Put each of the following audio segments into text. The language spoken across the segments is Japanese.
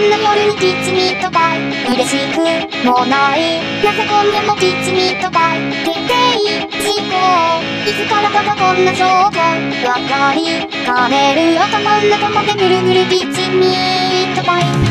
んな夜にキッチミートパイ嬉しくもない。なぜ今夜もキッチミートパイ決定事項い。つからかがこんな証拠わかり。かねる頭の中までぐるぐるキッチミートパイ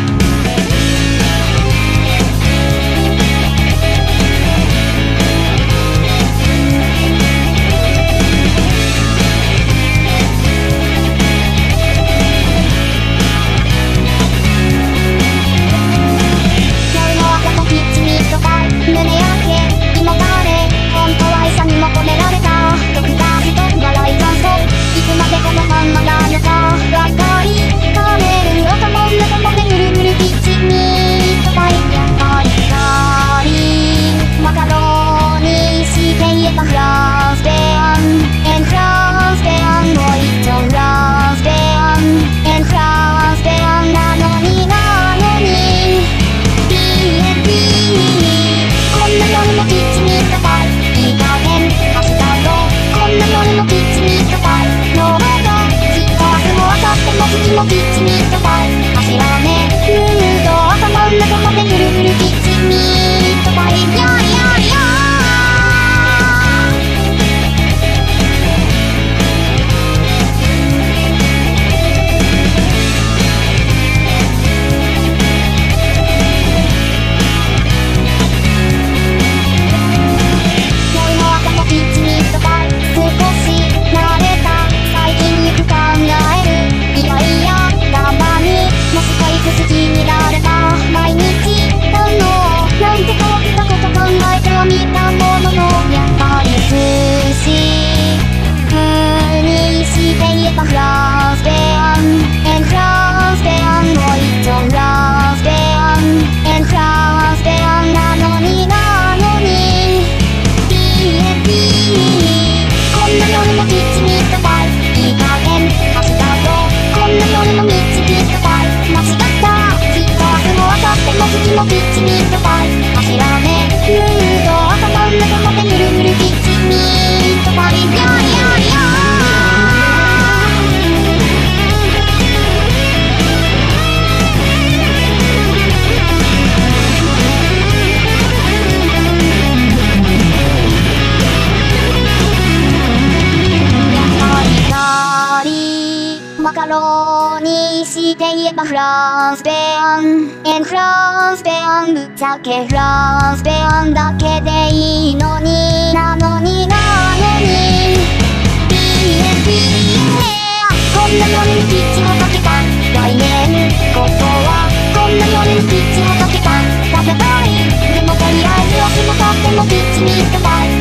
ロにして言えばフランスペアン。And フランスペアン。ぶっちゃけフランスペアンだけでいいのに。なのになのに。BNB こんな夜にピッチをかけた。来年。こそはこんな夜にピッチをかけた。戦いでもとりあえず足もとってもピッチにつきたい。